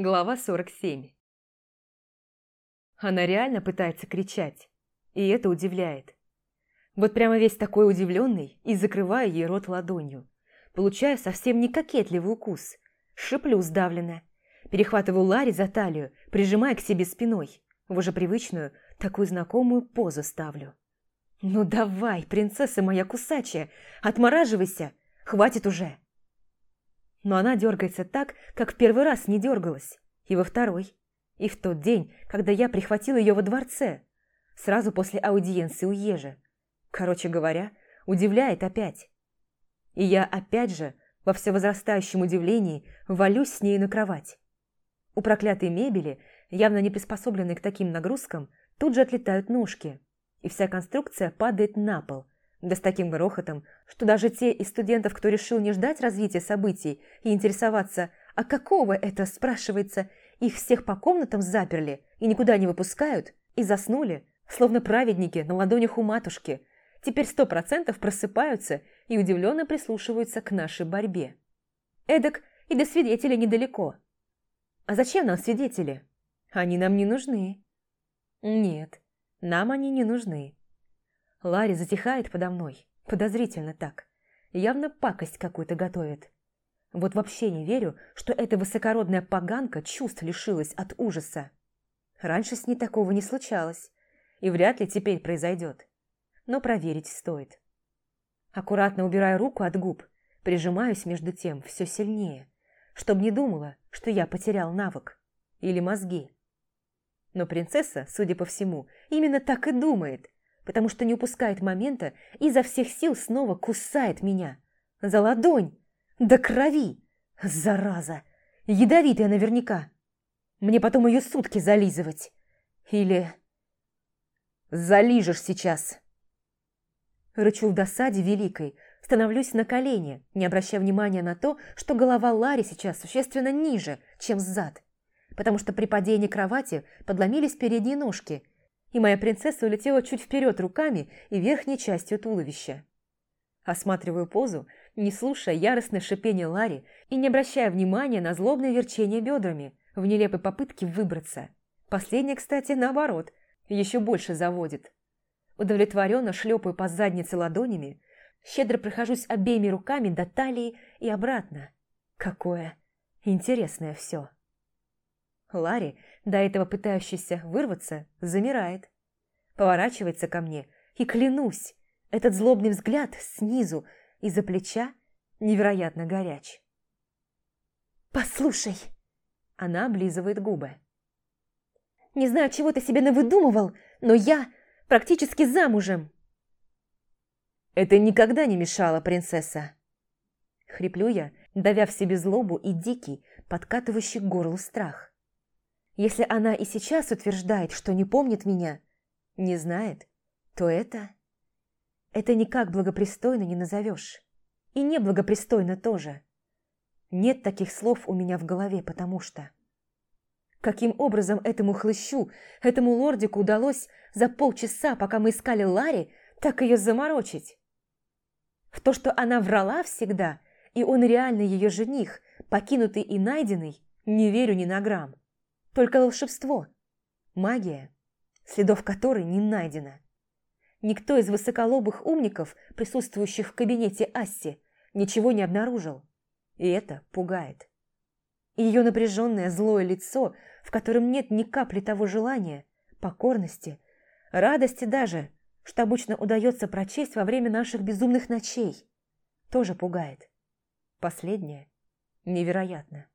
Глава 47 Она реально пытается кричать, и это удивляет. Вот прямо весь такой удивленный и закрываю ей рот ладонью. Получаю совсем не кокетливый укус. Шиплю сдавленно. Перехватываю Ларри за талию, прижимая к себе спиной. В уже привычную, такую знакомую позу ставлю. «Ну давай, принцесса моя кусачая, отмораживайся! Хватит уже!» Но она дергается так, как в первый раз не дергалась, и во второй, и в тот день, когда я прихватила ее во дворце, сразу после аудиенции у Ежи. Короче говоря, удивляет опять. И я опять же, во всевозрастающем удивлении, валюсь с ней на кровать. У проклятой мебели, явно не приспособленной к таким нагрузкам, тут же отлетают ножки, и вся конструкция падает на пол – да с таким грохотом, что даже те из студентов, кто решил не ждать развития событий и интересоваться, а какого это, спрашивается, их всех по комнатам заперли и никуда не выпускают, и заснули, словно праведники на ладонях у матушки, теперь сто процентов просыпаются и удивленно прислушиваются к нашей борьбе. Эдак и до свидетеля недалеко. А зачем нам свидетели? Они нам не нужны. Нет, нам они не нужны. Ларри затихает подо мной, подозрительно так. Явно пакость какую-то готовит. Вот вообще не верю, что эта высокородная поганка чувств лишилась от ужаса. Раньше с ней такого не случалось, и вряд ли теперь произойдет. Но проверить стоит. Аккуратно убираю руку от губ, прижимаюсь между тем все сильнее, чтобы не думала, что я потерял навык или мозги. Но принцесса, судя по всему, именно так и думает – потому что не упускает момента и изо всех сил снова кусает меня. За ладонь, до крови. Зараза! Ядовитая наверняка. Мне потом ее сутки зализывать. Или... Залижешь сейчас. Рычу в досаде великой, становлюсь на колени, не обращая внимания на то, что голова Лари сейчас существенно ниже, чем зад, потому что при падении кровати подломились передние ножки – и моя принцесса улетела чуть вперед руками и верхней частью туловища. Осматриваю позу, не слушая яростное шипение Ларри и не обращая внимания на злобное верчение бедрами в нелепой попытке выбраться. Последнее, кстати, наоборот, еще больше заводит. Удовлетворенно шлепаю по заднице ладонями, щедро прохожусь обеими руками до талии и обратно. Какое интересное все. Ларри, до этого пытающийся вырваться, замирает. Поворачивается ко мне, и клянусь, этот злобный взгляд снизу, из-за плеча, невероятно горяч. «Послушай!» Она облизывает губы. «Не знаю, чего ты себе навыдумывал, но я практически замужем!» «Это никогда не мешало, принцесса!» Хриплю я, давя в себе злобу и дикий, подкатывающий к горлу страх. Если она и сейчас утверждает, что не помнит меня, не знает, то это... Это никак благопристойно не назовешь. И неблагопристойно тоже. Нет таких слов у меня в голове, потому что... Каким образом этому хлыщу, этому лордику удалось за полчаса, пока мы искали Ларри, так ее заморочить? В то, что она врала всегда, и он реально ее жених, покинутый и найденный, не верю ни на грамм. Только волшебство, магия, следов которой не найдено. Никто из высоколобых умников, присутствующих в кабинете Асси, ничего не обнаружил. И это пугает. Ее напряженное злое лицо, в котором нет ни капли того желания, покорности, радости даже, что обычно удается прочесть во время наших безумных ночей, тоже пугает. Последнее невероятно.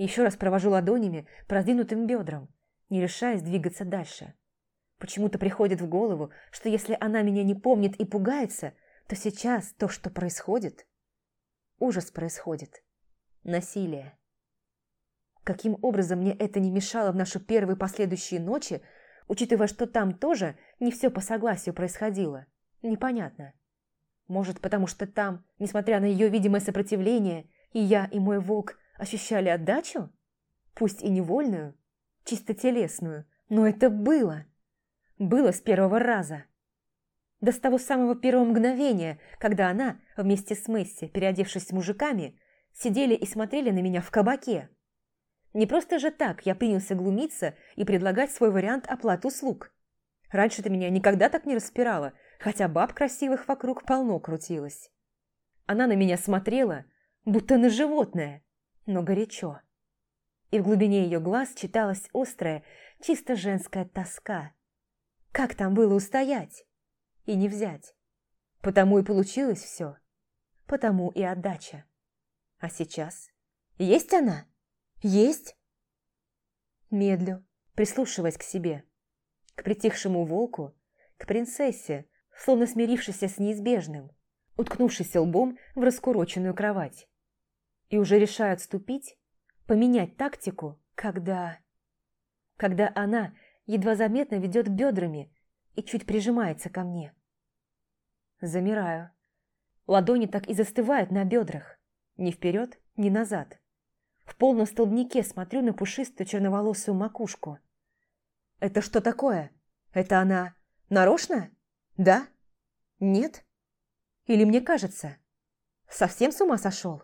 Еще раз провожу ладонями по раздвинутым бедрам, не решаясь двигаться дальше. Почему-то приходит в голову, что если она меня не помнит и пугается, то сейчас то, что происходит... Ужас происходит. Насилие. Каким образом мне это не мешало в наши первые последующие ночи, учитывая, что там тоже не все по согласию происходило? Непонятно. Может, потому что там, несмотря на ее видимое сопротивление, и я, и мой волк ощущали отдачу? Пусть и невольную, чисто телесную, но это было. Было с первого раза. Да с того самого первого мгновения, когда она, вместе с Месси, переодевшись мужиками, сидели и смотрели на меня в кабаке. Не просто же так я принялся глумиться и предлагать свой вариант оплаты услуг. Раньше ты меня никогда так не распирала, хотя баб красивых вокруг полно крутилось. Она на меня смотрела, будто на животное, но горячо. И в глубине ее глаз читалась острая, чисто женская тоска. Как там было устоять и не взять? Потому и получилось все. Потому и отдача. А сейчас? Есть она? Есть? Медлю, прислушиваясь к себе. К притихшему волку, к принцессе, словно смирившейся с неизбежным, уткнувшейся лбом в раскуроченную кровать. И уже решаю отступить, поменять тактику, когда... Когда она едва заметно ведет бедрами и чуть прижимается ко мне. Замираю. Ладони так и застывают на бедрах. Ни вперед, ни назад. В полном столбнике смотрю на пушистую черноволосую макушку. Это что такое? Это она нарочно? Да? Нет? Или мне кажется? Совсем с ума сошел?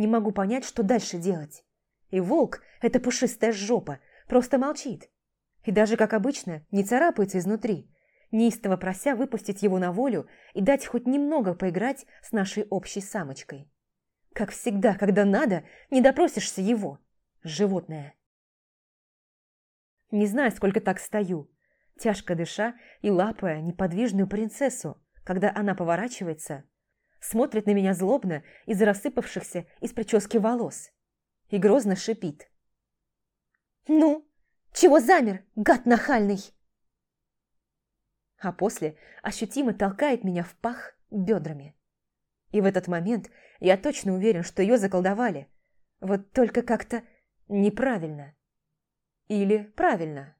Не могу понять, что дальше делать. И волк, эта пушистая жопа, просто молчит. И даже, как обычно, не царапается изнутри, неистово прося выпустить его на волю и дать хоть немного поиграть с нашей общей самочкой. Как всегда, когда надо, не допросишься его, животное. Не знаю, сколько так стою, тяжко дыша и лапая неподвижную принцессу, когда она поворачивается, смотрит на меня злобно из рассыпавшихся из прически волос и грозно шипит. «Ну, чего замер, гад нахальный?» А после ощутимо толкает меня в пах бедрами. И в этот момент я точно уверен, что ее заколдовали. Вот только как-то неправильно. Или правильно.